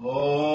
Oh.